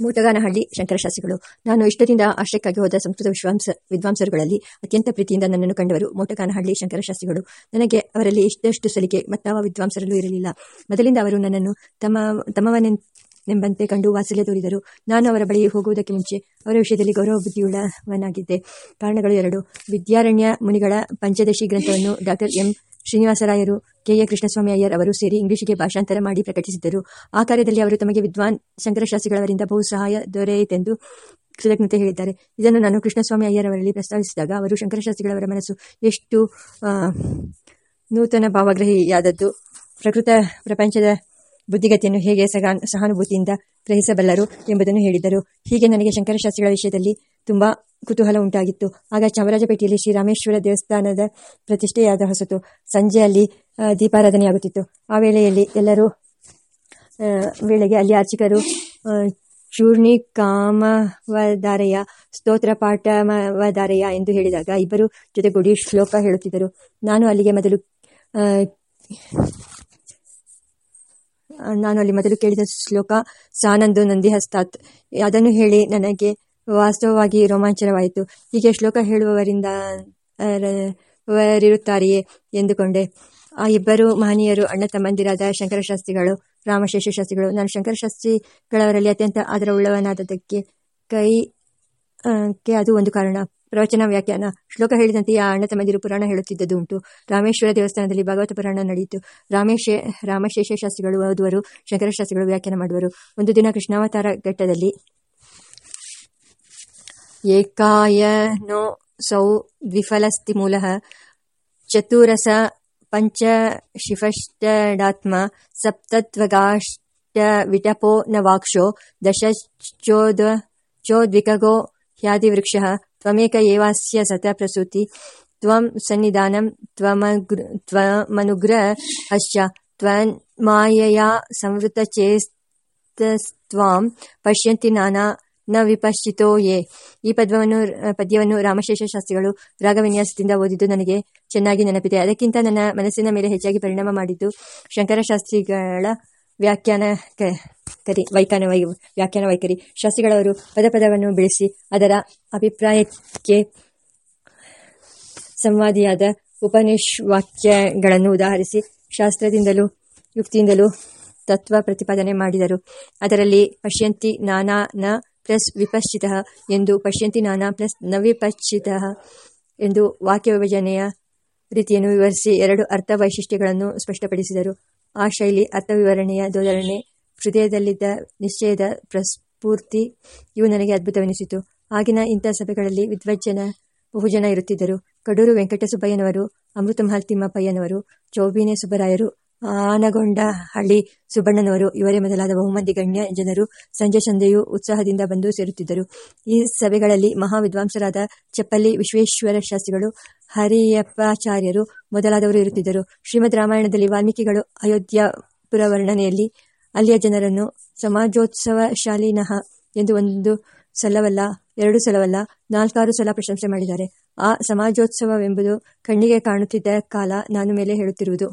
ಮೂಟಗಾನಹಳ್ಳಿ ಶಂಕರಶಾಸ್ತ್ರಿಗಳು ನಾನು ಇಷ್ಟದಿಂದ ಆಶ್ರಯಕ್ಕಾಗಿ ಹೋದ ಸಂಸ್ಕೃತ ವಿಶ್ವಾಂಸ ವಿದ್ವಾಂಸರುಗಳಲ್ಲಿ ಅತ್ಯಂತ ಪ್ರೀತಿಯಿಂದ ನನ್ನನ್ನು ಕಂಡವರು ಮೋಟಗಾನಹಳ್ಳಿ ಶಂಕರಶಾಸ್ತ್ರಿಗಳು ನನಗೆ ಅವರಲ್ಲಿ ಇಷ್ಟಷ್ಟು ಸಲಿಕೆ ಮತ್ತಾವ ವಿದ್ವಾಂಸರಲ್ಲೂ ಇರಲಿಲ್ಲ. ಮೊದಲಿಂದ ಅವರು ನನ್ನನ್ನು ತಮ್ಮ ತಮ್ಮವನೆಂಬಂತೆ ಕಂಡು ವಾತ್ಸಲ್ಯ ತೋರಿದರು. ನಾನು ಅವರ ಬಳಿ ಹೋಗುವುದಕ್ಕೆ ಮುಂಚೆ ಅವರ ವಿಷಯದಲ್ಲಿ ಗೌರವ ಬುದ್ಧಿಯುಳ್ಳವನಾಗಿದ್ದೆ ಕಾರಣಗಳು ಎರಡು. ವಿದ್ಯಾರಣ್ಯ ಮುನಿಗಳ ಪಂಚದಶಿ ಗ್ರಂಥವನ್ನು ಡಾಕ್ಟರ್ ಎಂ. ಶ್ರೀನಿವಾಸರಾಯರು ಕೆ ಎ ಕೃಷ್ಣಸ್ವಾಮಿ ಅಯ್ಯರ್ ಅವರು ಸೇರಿ ಇಂಗ್ಲಿಷಿಗೆ ಭಾಷಾಂತರ ಮಾಡಿ ಪ್ರಕಟಿಸಿದ್ದರು. ಆ ಕಾರ್ಯದಲ್ಲಿ ಅವರು ತಮಗೆ ವಿದ್ವಾನ್ ಶಂಕರಶಾಸ್ತ್ರಿಗಳವರಿಂದ ಬಹು ಸಹಾಯ ದೊರೆಯಿತೆಂದು ಕೃತಜ್ಞತೆ ಹೇಳಿದ್ದಾರೆ. ಇದನ್ನು ನಾನು ಕೃಷ್ಣಸ್ವಾಮಿ ಅಯ್ಯರ್ ಅವರಲ್ಲಿ ಪ್ರಸ್ತಾವಿಸಿದಾಗ ಅವರು ಶಂಕರಶಾಸ್ತ್ರಿಗಳವರ ಮನಸ್ಸು ಎಷ್ಟು ನೂತನ ಭಾವಗ್ರಹಿಯಾದದ್ದು. ಪ್ರಕೃತ ಪ್ರಪಂಚದ ಬುದ್ಧಿಗತಿಯನ್ನು ಹೇಗೆ ಸಗ ಸಹಾನುಭೂತಿಯಿಂದ ಗ್ರಹಿಸಬಲ್ಲರು ಎಂಬುದನ್ನು ಹೇಳಿದರು. ಹೀಗೆ ನನಗೆ ಶಂಕರಶಾಸ್ತ್ರಿಗಳ ವಿಷಯದಲ್ಲಿ ತುಂಬಾ ಕುತೂಹಲ ಉಂಟಾಗಿತ್ತು. ಆಗ ಚಾಮರಾಜಪೇಟೆಯಲ್ಲಿ ಶ್ರೀರಾಮೇಶ್ವರ ದೇವಸ್ಥಾನದ ಪ್ರತಿಷ್ಠೆಯಾದ ಹೊಸತು ಸಂಜೆ ಅಲ್ಲಿ ದೀಪಾರಾಧನೆಯಾಗುತ್ತಿತ್ತು. ಆ ವೇಳೆಯಲ್ಲಿ ಎಲ್ಲರೂ ವೇಳೆಗೆ ಅಲ್ಲಿ ಅರ್ಚಕರು ಚೂರ್ಣಿ ಕಾಮವದಾರೆಯ, ಸ್ತೋತ್ರ ಪಾಠವದಾರಯ್ಯ ಎಂದು ಹೇಳಿದಾಗ ಇಬ್ಬರು ಜೊತೆಗೂಡಿ ಶ್ಲೋಕ ಹೇಳುತ್ತಿದ್ದರು. ನಾನು ಅಲ್ಲಿಗೆ ಮೊದಲು ನಾನು ಅಲ್ಲಿ ಮೊದಲು ಕೇಳಿದ ಶ್ಲೋಕ ಸಾನಂದು ನಂದಿಹಸ್ತಾತ್. ಅದನ್ನು ಹೇಳಿ ನನಗೆ ವಾಸ್ತವವಾಗಿ ರೋಮಾಂಚನವಾಯಿತು. ಹೀಗೆ ಶ್ಲೋಕ ಹೇಳುವವರಿಂದ ವರಿರುತ್ತಾರೆಯೇ ಎಂದುಕೊಂಡೆ. ಆ ಇಬ್ಬರು ಮಹನೀಯರು, ಅಣ್ಣ ತಮ್ಮಂದಿರಾದ ಶಂಕರಶಾಸ್ತ್ರಿಗಳು, ರಾಮಶೇಷ ಶಾಸ್ತ್ರಿಗಳು, ನಾನು ಶಂಕರಶಾಸ್ತ್ರಿಗಳವರಲ್ಲಿ ಅತ್ಯಂತ ಆದರ ಆದರವುಳ್ಳವನಾದದಕ್ಕೆ ಕೈ ಕ್ಕೆ ಅದು ಒಂದು ಕಾರಣ. ಪ್ರವಚನ, ವ್ಯಾಖ್ಯಾನ. ಶ್ಲೋಕ ಹೇಳಿದಂತೆ ಆ ಅಣ್ಣ ತಮ್ಮಂದಿರು ಪುರಾಣ ಹೇಳುತ್ತಿದ್ದದ್ದು ಉಂಟು ರಾಮೇಶ್ವರ ದೇವಸ್ಥಾನದಲ್ಲಿ ಭಾಗವತ ಪುರಾಣ ನಡೆಯಿತು. ರಾಮೇಶ, ರಾಮಶೇಷ ಶಾಸ್ತ್ರಿಗಳು ಓದುವರು, ಶಂಕರಶಾಸ್ತ್ರಿಗಳು ವ್ಯಾಖ್ಯಾನ ಮಾಡುವರು. ಒಂದು ದಿನ ಕೃಷ್ಣಾವತಾರ ಘಟ್ಟದಲ್ಲಿ ಏಕಾಯನೋ ಸೌ ದ್ವಿಫಲಸ್ತಿ ಮೂಲಃ ಚತುರಸ ಪಂಚಶಿಫಷ್ಟಡಾತ್ಮ ಸಪ್ತತ್ವಗಾಷ್ಟ ವಿಟಪೋ ನ ವಾಕ್ಷೋ ದಶೋದ ಚೋದ್ವಿಕಗೋ ಹ್ಯಾದಿವೃಕ್ಷ ತ್ವಮೇಕ ಏವಾಸ್ಯ ಸತ ಪ್ರಸೂತಿ ತ್ವಂ ಸನ್ನಿಧಾನಂ ತ್ವಮಗ್ರ ತ್ವಮನುಗ್ರ ಹಶ್ಚ ತ್ವನ್ಮಾಯಯಾ ಸಂವೃತಚೇಸ್ತಸ್ತ್ವಾಂ ಪಶ್ಯಂತಿ ನಾನಾ ನ ವಿಪಶ್ಚಿತೋ ಈ ಪದ್ಯವನ್ನು ಪದ್ಯವನ್ನು ರಾಮಶೇಷ ಶಾಸ್ತ್ರಿಗಳು ರಾಗವಿನ್ಯಾಸದಿಂದ ಓದಿದ್ದು ನನಗೆ ಚೆನ್ನಾಗಿ ನೆನಪಿದೆ. ಅದಕ್ಕಿಂತ ನನ್ನ ಮನಸ್ಸಿನ ಮೇಲೆ ಹೆಚ್ಚಾಗಿ ಪರಿಣಾಮ ಮಾಡಿದ್ದು ಶಂಕರಶಾಸ್ತ್ರಿಗಳ ವ್ಯಾಖ್ಯಾನ ಕರಿ, ವೈಖಾನ ವೈ, ವ್ಯಾಖ್ಯಾನ ವೈಖರಿ. ಶಾಸ್ತ್ರಿಗಳವರು ಪದ ಪದವನ್ನು ಬೆಳೆಸಿ ಅದರ ಅಭಿಪ್ರಾಯಕ್ಕೆ ಸಂವಾದಿಯಾದ ಉಪನಿಷ್ವಾಕ್ಯಗಳನ್ನು ಉದಾಹರಿಸಿ ಶಾಸ್ತ್ರದಿಂದಲೂ, ಯುಕ್ತಿಯಿಂದಲೂ ತತ್ವ ಪ್ರತಿಪಾದನೆ ಮಾಡಿದರು. ಅದರಲ್ಲಿ ಪಶ್ಯಂತಿ ನಾನಾನ ಪ್ಲಸ್ ವಿಪಶ್ಚಿತ ಎಂದು ಪಶ್ಯಂತಿ ನಾನಾ ಪ್ಲಸ್ ನವಿಪಶ್ಚಿತಃ ವಿಪಶ್ಚಿತ ಎಂದು ವಾಕ್ಯ ವಿಭಜನೆಯ ರೀತಿಯನ್ನು ವಿವರಿಸಿ ಎರಡು ಅರ್ಥ ವೈಶಿಷ್ಟ್ಯಗಳನ್ನು ಸ್ಪಷ್ಟಪಡಿಸಿದರು. ಆ ಶೈಲಿ ಅರ್ಥ ವಿವರಣೆಯ ಧೋರಣೆ ಹೃದಯದಲ್ಲಿದ್ದ ನಿಶ್ಚಯದ ಪ್ರಸ್ಫೂರ್ತಿ, ಇವು ನನಗೆ ಅದ್ಭುತವೆನಿಸಿತು. ಆಗಿನ ಇಂಥ ಸಭೆಗಳಲ್ಲಿ ವಿದ್ವಜ್ಜನ ಬಹುಜನ ಇರುತ್ತಿದ್ದರು. ಕಡೂರು ವೆಂಕಟಸುಬ್ಬಯ್ಯನವರು, ಅಮೃತಮಹಲ್ ತಿಮ್ಮಪ್ಪಯ್ಯನವರು, ಚೌಬಿನೆ ಸುಬ್ಬರಾಯರು ಆನಗೊಂಡ ಹಳ್ಳಿ ಸುಬ್ಬಣ್ಣನವರು, ಇವರೇ ಮೊದಲಾದ ಬಹುಮಂದಿ ಗಣ್ಯ ಜನರು ಸಂಜೆ ಸಂಜೆಯು ಉತ್ಸಾಹದಿಂದ ಬಂದು ಸೇರುತ್ತಿದ್ದರು. ಈ ಸಭೆಗಳಲ್ಲಿ ಮಹಾ ವಿದ್ವಾಂಸರಾದ ಚಪ್ಪಲ್ಲಿ ವಿಶ್ವೇಶ್ವರ ಶಾಸ್ತ್ರಿಗಳು, ಹರಿಯಪ್ಪಾಚಾರ್ಯರು ಮೊದಲಾದವರು ಇರುತ್ತಿದ್ದರು. ಶ್ರೀಮದ್ ರಾಮಾಯಣದಲ್ಲಿ ವಾಲ್ಮೀಕಿಗಳು ಅಯೋಧ್ಯಾಪುರ ವರ್ಣನೆಯಲ್ಲಿ ಅಲ್ಲಿಯ ಜನರನ್ನು ಸಮಾಜೋತ್ಸವ ಶಾಲಿನಃ ಎಂದು ಒಂದು ಸಲವಲ್ಲ, ಎರಡು ಸಲವಲ್ಲ, ನಾಲ್ಕಾರು ಸಲ ಪ್ರಶಂಸೆ ಮಾಡಿದ್ದಾರೆ. ಆ ಸಮಾಜೋತ್ಸವವೆಂಬುದು ಕಣ್ಣಿಗೆ ಕಾಣುತ್ತಿದ್ದ ಕಾಲ ನಾನು ಮೇಲೆ ಹೇಳುತ್ತಿರುವುದು.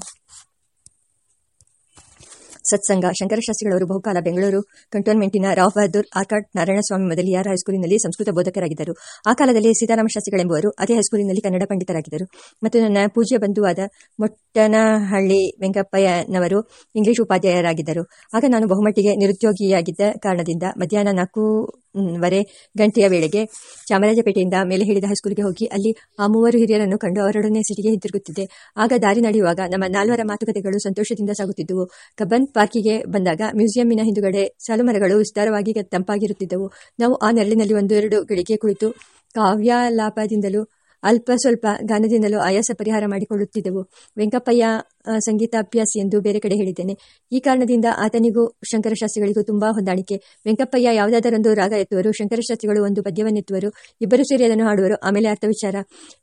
ಸತ್ಸಂಗ. ಶಂಕರಶಾಸ್ತ್ರಿಗಳವರು ಬಹುಕಾಲ ಬೆಂಗಳೂರು ಕಂಟೋನ್ಮೆಂಟಿನ ರಾವ್ ಬಹದ್ದೂರ್ ಆರ್ಕಾಡ್ ನಾರಾಯಣಸ್ವಾಮಿ ಮೊದಲಿಯಾರ್ ಹೈಸ್ಕೂಲಿನಲ್ಲಿ ಸಂಸ್ಕೃತ ಬೋಧಕರಾಗಿದ್ದರು. ಆ ಕಾಲದಲ್ಲಿ ಸೀತಾರಾಮ ಶಾಸ್ತ್ರಿಗಳೆಂಬುವರು ಅದೇ ಹೈಸ್ಕೂಲಿನಲ್ಲಿ ಕನ್ನಡ ಪಂಡಿತರಾಗಿದ್ದರು. ಮತ್ತು ನನ್ನ ಪೂಜ್ಯ ಬಂಧುವಾದ ಮೊಟ್ಟನಹಳ್ಳಿ ವೆಂಕಪ್ಪಯ್ಯನವರು ಇಂಗ್ಲಿಷ್ ಉಪಾಧ್ಯಾಯರಾಗಿದ್ದರು. ಆಗ ನಾನು ಬಹುಮಟ್ಟಿಗೆ ನಿರುದ್ಯೋಗಿಯಾಗಿದ್ದ ಕಾರಣದಿಂದ ಮಧ್ಯಾಹ್ನ ನಾಲ್ಕೂವರೆ ಗಂಟೆಯ ವೇಳೆಗೆ ಚಾಮರಾಜಪೇಟೆಯಿಂದ ಮೇಲೆ ಹಿಡಿದ ಹೈಸ್ಕೂಲ್ಗೆ ಹೋಗಿ ಅಲ್ಲಿ ಆ ಮೂವರು ಹಿರಿಯರನ್ನು ಕಂಡು ಅವರೊಡನೆ ಸಿಟಿಗೆ ಹಿಂತಿರುಗುತ್ತಿದ್ದೆ. ಆಗ ದಾರಿ ನಡೆಯುವಾಗ ನಮ್ಮ ನಾಲ್ವರ ಮಾತುಕತೆಗಳು ಸಂತೋಷದಿಂದ ಸಾಗುತ್ತಿದ್ದವು. ಕಬ್ಬನ್ ಪಾರ್ಕಿಗೆ ಬಂದಾಗ ಮ್ಯೂಸಿಯಂನ ಹಿಂದುಗಡೆ ಸಾಲುಮರಗಳು ವಿಸ್ತಾರವಾಗಿ ತಂಪಾಗಿರುತ್ತಿದ್ದವು. ನಾವು ಆ ನೆರಳಿನಲ್ಲಿ ಒಂದು ಎರಡು ಗಳಿಗೆ ಕುಳಿತು ಕಾವ್ಯಾಲಾಪದಿಂದಲೂ ಅಲ್ಪ ಸ್ವಲ್ಪ ಗಾನದಿಂದಲೂ ಆಯಾಸ ಪರಿಹಾರ ಮಾಡಿಕೊಳ್ಳುತ್ತಿದ್ದೆವು. ವೆಂಕಪ್ಪಯ್ಯ ಸಂಗೀತಾಭ್ಯಾಸ ಎಂದು ಬೇರೆ ಕಡೆ ಹೇಳಿದ್ದೇನೆ. ಈ ಕಾರಣದಿಂದ ಆತನಿಗೂ ಶಂಕರಶಾಸ್ತ್ರಿಗಳಿಗೂ ತುಂಬಾ ಹೊಂದಾಣಿಕೆ. ವೆಂಕಪ್ಪಯ್ಯ ಯಾವುದಾದರೊಂದು ರಾಗ ಎತ್ತುವರು, ಶಂಕರಶಾಸ್ತ್ರಿಗಳು ಒಂದು ಪದ್ಯವನ್ನೆತ್ತುವರು, ಇಬ್ಬರು ಸೇರಿ ಅದನ್ನು ಹಾಡುವರು, ಆಮೇಲೆ ಅರ್ಥ ವಿಚಾರ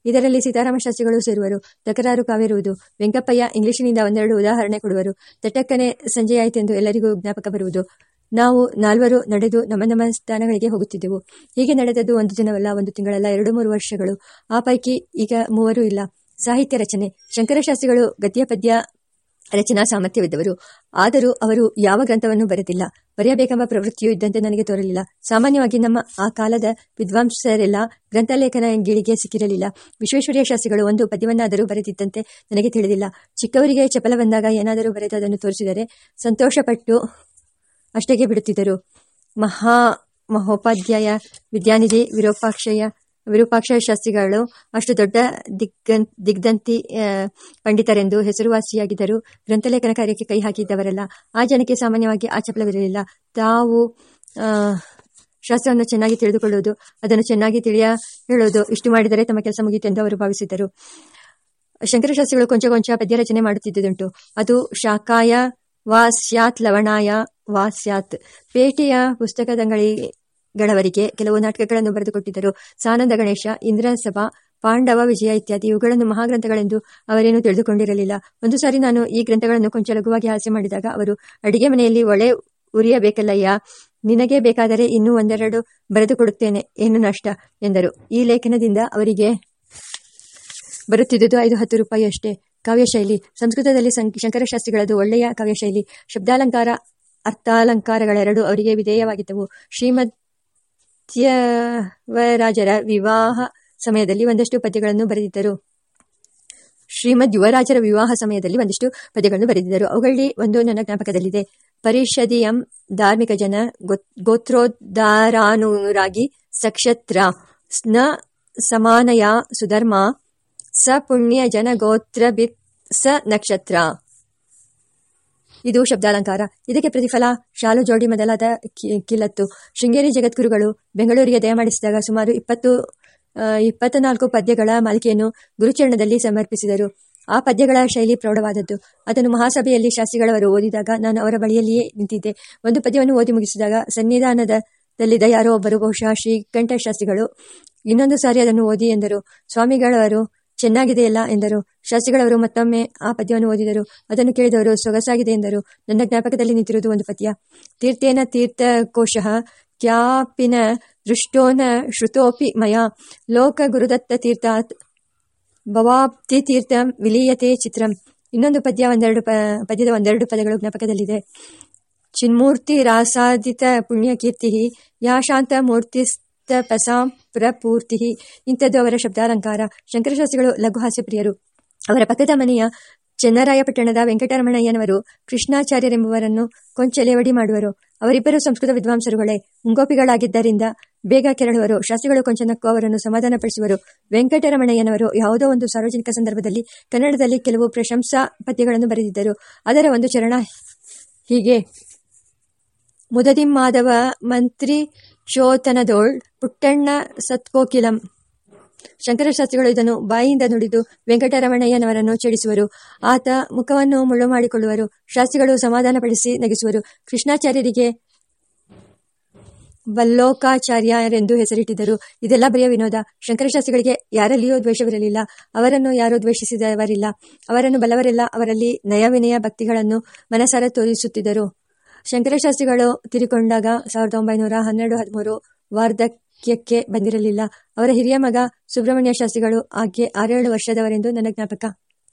ಇದರಲ್ಲಿ ಸೀತಾರಾಮ ಶಾಸ್ತ್ರಿಗಳು ಸೇರುವರು, ತಕರಾರು ಕಾವೇರುವುದು. ವೆಂಕಪ್ಪಯ್ಯ ಇಂಗ್ಲಿಷಿನಿಂದ ಒಂದೆರಡು ಉದಾಹರಣೆ ಕೊಡುವರು. ತಟಕ್ಕನೆ ಸಂಜೆಯಾಯಿತೆಂದು ಎಲ್ಲರಿಗೂ ಜ್ಞಾಪಕ ಬರುವುದು. ನಾವು ನಾಲ್ವರು ನಡೆದು ನಮ್ಮ ನಮ್ಮ ಸ್ಥಾನಗಳಿಗೆ ಹೋಗುತ್ತಿದ್ದೆವು. ಹೀಗೆ ನಡೆದದ್ದು ಒಂದು ದಿನವಲ್ಲ, ಒಂದು ತಿಂಗಳಲ್ಲ, ಎರಡು ಮೂರು ವರ್ಷಗಳು. ಆ ಪೈಕಿ ಈಗ ಮೂವರು ಇಲ್ಲ. ಸಾಹಿತ್ಯ ರಚನೆ. ಶಂಕರಶಾಸ್ತ್ರಿಗಳು ಗದ್ಯ ಪದ್ಯ ರಚನಾ ಸಾಮರ್ಥ್ಯವಿದ್ದವರು. ಆದರೂ ಅವರು ಯಾವ ಗ್ರಂಥವನ್ನು ಬರೆದಿಲ್ಲ. ಬರೆಯಬೇಕೆಂಬ ಪ್ರವೃತ್ತಿಯೂ ಇದ್ದಂತೆ ನನಗೆ ತೋರಲಿಲ್ಲ. ಸಾಮಾನ್ಯವಾಗಿ ನಮ್ಮ ಆ ಕಾಲದ ವಿದ್ವಾಂಸರೆಲ್ಲ ಗ್ರಂಥಲೇಖನ ಗಿಳಿಗೆ ಸಿಕ್ಕಿರಲಿಲ್ಲ. ವಿಶ್ವೇಶ್ವರಯ್ಯ ಶಾಸ್ತ್ರಿಗಳು ಒಂದು ಪದ್ಯವನ್ನಾದರೂ ಬರೆದಿದ್ದಂತೆ ನನಗೆ ತಿಳಿದಿಲ್ಲ. ಚಿಕ್ಕವರಿಗೆ ಚಪಲ ಬಂದಾಗ ಏನಾದರೂ ಬರೆದು ಅದನ್ನು ತೋರಿಸಿದರೆ ಸಂತೋಷಪಟ್ಟು ಅಷ್ಟಕ್ಕೆ ಬಿಡುತ್ತಿದ್ದರು. ಮಹಾ ಮಹೋಪಾಧ್ಯಾಯ, ವಿದ್ಯಾನಿಧಿ ವಿರೂಪಾಕ್ಷಯ ವಿರೂಪಾಕ್ಷ ಶಾಸ್ತ್ರಿಗಳು ಅಷ್ಟು ದೊಡ್ಡ ದಿಗ್ಗನ್ ದಿಗ್ಧಂತಿ ಪಂಡಿತರೆಂದು ಹೆಸರುವಾಸಿಯಾಗಿದ್ದರು. ಗ್ರಂಥಲೇಖನ ಕಾರ್ಯಕ್ಕೆ ಕೈ ಹಾಕಿದ್ದವರಲ್ಲ. ಆ ಜನಕ್ಕೆ ಸಾಮಾನ್ಯವಾಗಿ ಆ ಚಪಲವಿರಲಿಲ್ಲ ತಾವು ಶಾಸ್ತ್ರವನ್ನು ಚೆನ್ನಾಗಿ ತಿಳಿದುಕೊಳ್ಳುವುದು, ಅದನ್ನು ಚೆನ್ನಾಗಿ ತಿಳಿಯ, ಹೇಳುವುದು, ಇಷ್ಟು ಮಾಡಿದರೆ ತಮ್ಮ ಕೆಲಸ ಮುಗಿಯಿತೆಂದು ಅವರು ಭಾವಿಸಿದ್ದರು. ಶಂಕರಶಾಸ್ತ್ರಿಗಳು ಕೊಂಚ ಕೊಂಚ ಪದ್ಯ ರಚನೆ ಮಾಡುತ್ತಿದ್ದುದುಂಟು. ಅದು ಶಾಖಾಯ ವಾ ಸ್ಯಾತ್ ಲವಣಾಯ ವಾ ಸ್ಯಾತ್ ಪೇಟೆಯ ಪುಸ್ತಕದಂಗಡಿಗಳವರಿಗೆ ಕೆಲವು ನಾಟಕಗಳನ್ನು ಬರೆದುಕೊಟ್ಟಿದ್ದರು. ಸಾನಂದ ಗಣೇಶ, ಇಂದ್ರಸಭಾ, ಪಾಂಡವ ವಿಜಯ ಇತ್ಯಾದಿ ಇವುಗಳನ್ನು ಮಹಾಗ್ರಂಥಗಳೆಂದು ಅವರೇನು ತಿಳಿದುಕೊಂಡಿರಲಿಲ್ಲ. ಒಂದು ಸಾರಿ ನಾನು ಈ ಗ್ರಂಥಗಳನ್ನು ಕೊಂಚ ಲಘುವಾಗಿ ಹಾಸ್ಯ ಮಾಡಿದಾಗ ಅವರು, ಅಡಿಗೆ ಮನೆಯಲ್ಲಿ ಒಳೆ ಉರಿಯಬೇಕಲ್ಲಯ್ಯ, ನಿನಗೆ ಬೇಕಾದರೆ ಇನ್ನೂ ಒಂದೆರಡು ಬರೆದುಕೊಡುತ್ತೇನೆ, ಏನು ನಷ್ಟ? ಎಂದರು. ಈ ಲೇಖನದಿಂದ ಅವರಿಗೆ ಬರುತ್ತಿದ್ದುದು ಐದು ಹತ್ತು ರೂಪಾಯಿ ಅಷ್ಟೇ. ಕಾವ್ಯಶೈಲಿ, ಸಂಸ್ಕೃತದಲ್ಲಿ ಶಂಕರಶಾಸ್ತ್ರಿಗಳದು ಒಳ್ಳೆಯ ಕಾವ್ಯಶೈಲಿ. ಶಬ್ದಾಲಂಕಾರ ಅರ್ಥಾಲಂಕಾರಗಳೆರಡು ಅವರಿಗೆ ವಿಧೇಯವಾಗಿದ್ದವು. ಶ್ರೀಮದ್ಯವರಾಜರ ವಿವಾಹ ಸಮಯದಲ್ಲಿ ಒಂದಷ್ಟು ಪದ್ಯಗಳನ್ನು ಬರೆದಿದ್ದರು. ಶ್ರೀಮದ್ ಯುವರಾಜರ ವಿವಾಹ ಸಮಯದಲ್ಲಿ ಒಂದಷ್ಟು ಪದ್ಯಗಳನ್ನು ಬರೆದಿದ್ದರು. ಅವುಗಳಲ್ಲಿ ಒಂದು ನನ್ನ ಜ್ಞಾಪಕದಲ್ಲಿದೆ. ಪರಿಷದಿಯಂ ಧಾರ್ಮಿಕ ಜನ ಗೋತ್ರೋದ್ಧಾರಾನುರಾಗಿ ಸಕ್ಷತ್ರ ಸ್ನ ಸಮಾನಯ ಸುಧರ್ಮ ಸ ಪುಣ್ಯ ಜನ ಗೋತ್ರ ಸ ನಕ್ಷತ್ರ. ಇದು ಶಬ್ದಾಲಂಕಾರ. ಇದಕ್ಕೆ ಪ್ರತಿಫಲ ಶಾಲು ಜೋಡಿ ಮೊದಲಾದ ಕಿಲತ್ತು. ಶೃಂಗೇರಿ ಜಗದ್ಗುರುಗಳು ಬೆಂಗಳೂರಿಗೆ ದಯಮಾಡಿಸಿದಾಗ ಸುಮಾರು ಇಪ್ಪತ್ತು ಇಪ್ಪತ್ತನಾಲ್ಕು ಪದ್ಯಗಳ ಮಾಲಿಕೆಯನ್ನು ಗುರುಚರಣದಲ್ಲಿ ಸಮರ್ಪಿಸಿದರು. ಆ ಪದ್ಯಗಳ ಶೈಲಿ ಪ್ರೌಢವಾದದ್ದು. ಅದನ್ನು ಮಹಾಸಭೆಯಲ್ಲಿ ಶಾಸ್ತ್ರಿಗಳವರು ಓದಿದಾಗ ನಾನು ಅವರ ಬಳಿಯಲ್ಲಿಯೇ ನಿಂತಿದ್ದೆ. ಒಂದು ಪದ್ಯವನ್ನು ಓದಿ ಮುಗಿಸಿದಾಗ ಸನ್ನಿಧಾನದಲ್ಲಿದ್ದ ಯಾರೋ ಒಬ್ಬರು ಬಹುಶಃ ಶ್ರೀಕಂಠ ಶಾಸ್ತ್ರಿಗಳು ಇನ್ನೊಂದು ಸಾರಿ ಅದನ್ನು ಓದಿ ಎಂದರು. ಸ್ವಾಮಿಗಳವರು ಚೆನ್ನಾಗಿದೆಯಲ್ಲ ಎಂದರು. ಶಾಸ್ತ್ರಿಗಳವರು ಮತ್ತೊಮ್ಮೆ ಆ ಪದ್ಯವನ್ನು ಓದಿದರು. ಅದನ್ನು ಕೇಳಿದವರು, ಸೊಗಸಾಗಿದೆ ಎಂದರು. ನನ್ನ ಜ್ಞಾಪಕದಲ್ಲಿ ನಿಂತಿರುವುದು ಒಂದು ಪದ್ಯ. ತೀರ್ಥೇನ ತೀರ್ಥಕೋಶಃ ಕ್ಯಾಪಿನ ದೃಷ್ಟೋನ ಶ್ರುತೋಪಿ ಮಯ. ಲೋಕ ಗುರುದತ್ತ ತೀರ್ಥಾತ್ ಭವಾಪ್ತಿ ತೀರ್ಥ ವಿಲೀಯತೆ ಚಿತ್ರಂ. ಇನ್ನೊಂದು ಪದ್ಯ, ಒಂದೆರಡು ಪದ್ಯದ ಒಂದೆರಡು ಪದಗಳು ಜ್ಞಾಪಕದಲ್ಲಿದೆ. ಚಿನ್ಮೂರ್ತಿ ರಾಸಾದಿತ ಪುಣ್ಯಕೀರ್ತಿ ಯಾ ಶಾಂತ ಮೂರ್ತಿಸ್ತಪಸಾಂ ಪ್ರಪೂರ್ತಿ ಇಂಥದ್ದು ಅವರ ಶಬ್ದಾಲಂಕಾರ. ಶಂಕರಶಾಸ್ತ್ರಿಗಳು ಲಘು ಹಾಸ್ಯಪ್ರಿಯರು. ಅವರ ಪಕ್ಕದ ಮನೆಯ ಚೆನ್ನರಾಯಪಟ್ಟಣದ ವೆಂಕಟರಮಣಯ್ಯನವರು ಕೃಷ್ಣಾಚಾರ್ಯರೆಂಬುವರನ್ನು ಕೊಂಚ ಲೇವಡಿ ಮಾಡುವರು. ಅವರಿಬ್ಬರು ಸಂಸ್ಕೃತ ವಿದ್ವಾಂಸರುಗಳೇ. ಮುಂಗೋಪಿಗಳಾಗಿದ್ದರಿಂದ ಬೇಗ ಕೆರಳುವರು. ಶಾಸ್ತ್ರಿಗಳು ಕೊಂಚ ನಕ್ಕು ಅವರನ್ನು ಸಮಾಧಾನಪಡಿಸುವರು. ವೆಂಕಟರಮಣಯ್ಯನವರು ಯಾವುದೋ ಒಂದು ಸಾರ್ವಜನಿಕ ಸಂದರ್ಭದಲ್ಲಿ ಕನ್ನಡದಲ್ಲಿ ಕೆಲವು ಪ್ರಶಂಸಾ ಪದ್ಯಗಳನ್ನು ಬರೆದಿದ್ದರು. ಅದರ ಒಂದು ಚರಣ ಹೀಗೆ. ಮುದದಿಮ್ಮಾದವ ಮಂತ್ರಿ ಚೋತನದೋಳ್ ಪುಟ್ಟಣ್ಣ ಸತ್ಕೋಕಿಲಂ. ಶಂಕರಶಾಸ್ತ್ರಿಗಳು ಇದನ್ನು ಬಾಯಿಯಿಂದ ನುಡಿದು ವೆಂಕಟರಮಣಯ್ಯನವರನ್ನು ಚಡಿಸುವರು ಆತ ಮುಖವನ್ನು ಮುಳ್ಳು ಮಾಡಿಕೊಳ್ಳುವರು ಶಾಸ್ತ್ರಿಗಳು ಸಮಾಧಾನಪಡಿಸಿ ನಗಿಸುವರು. ಕೃಷ್ಣಾಚಾರ್ಯರಿಗೆ ವಲ್ಲೋಕಾಚಾರ್ಯರೆಂದು ಹೆಸರಿಟ್ಟಿದ್ದರು. ಇದೆಲ್ಲ ಬರೆಯ ವಿನೋದ. ಶಂಕರಶಾಸ್ತ್ರಿಗಳಿಗೆ ಯಾರಲ್ಲಿಯೂ ದ್ವೇಷವಿರಲಿಲ್ಲ. ಅವರನ್ನು ಯಾರೂ ದ್ವೇಷಿಸಿದವರಿಲ್ಲ. ಅವರನ್ನು ಬಲವರೆಲ್ಲ ಅವರಲ್ಲಿ ನಯವಿನಯ ಭಕ್ತಿಗಳನ್ನು ಮನಸಾರ ತೋರಿಸುತ್ತಿದ್ದರು. ಶಂಕರಶಾಸ್ತ್ರಿಗಳು ತೀರಿಕೊಂಡಾಗ ಸಾವಿರದ ಒಂಬೈನೂರ ಹನ್ನೆರಡು ಹದಿಮೂರು ವಾರ್ಧಕ್ಯಕ್ಕೆ ಬಂದಿರಲಿಲ್ಲ. ಅವರ ಹಿರಿಯ ಮಗ ಸುಬ್ರಹ್ಮಣ್ಯ ಶಾಸ್ತ್ರಿಗಳು ಆಕೆ ಆರೇಳು ವರ್ಷದವರೆಂದು ನನ್ನ ಜ್ಞಾಪಕ.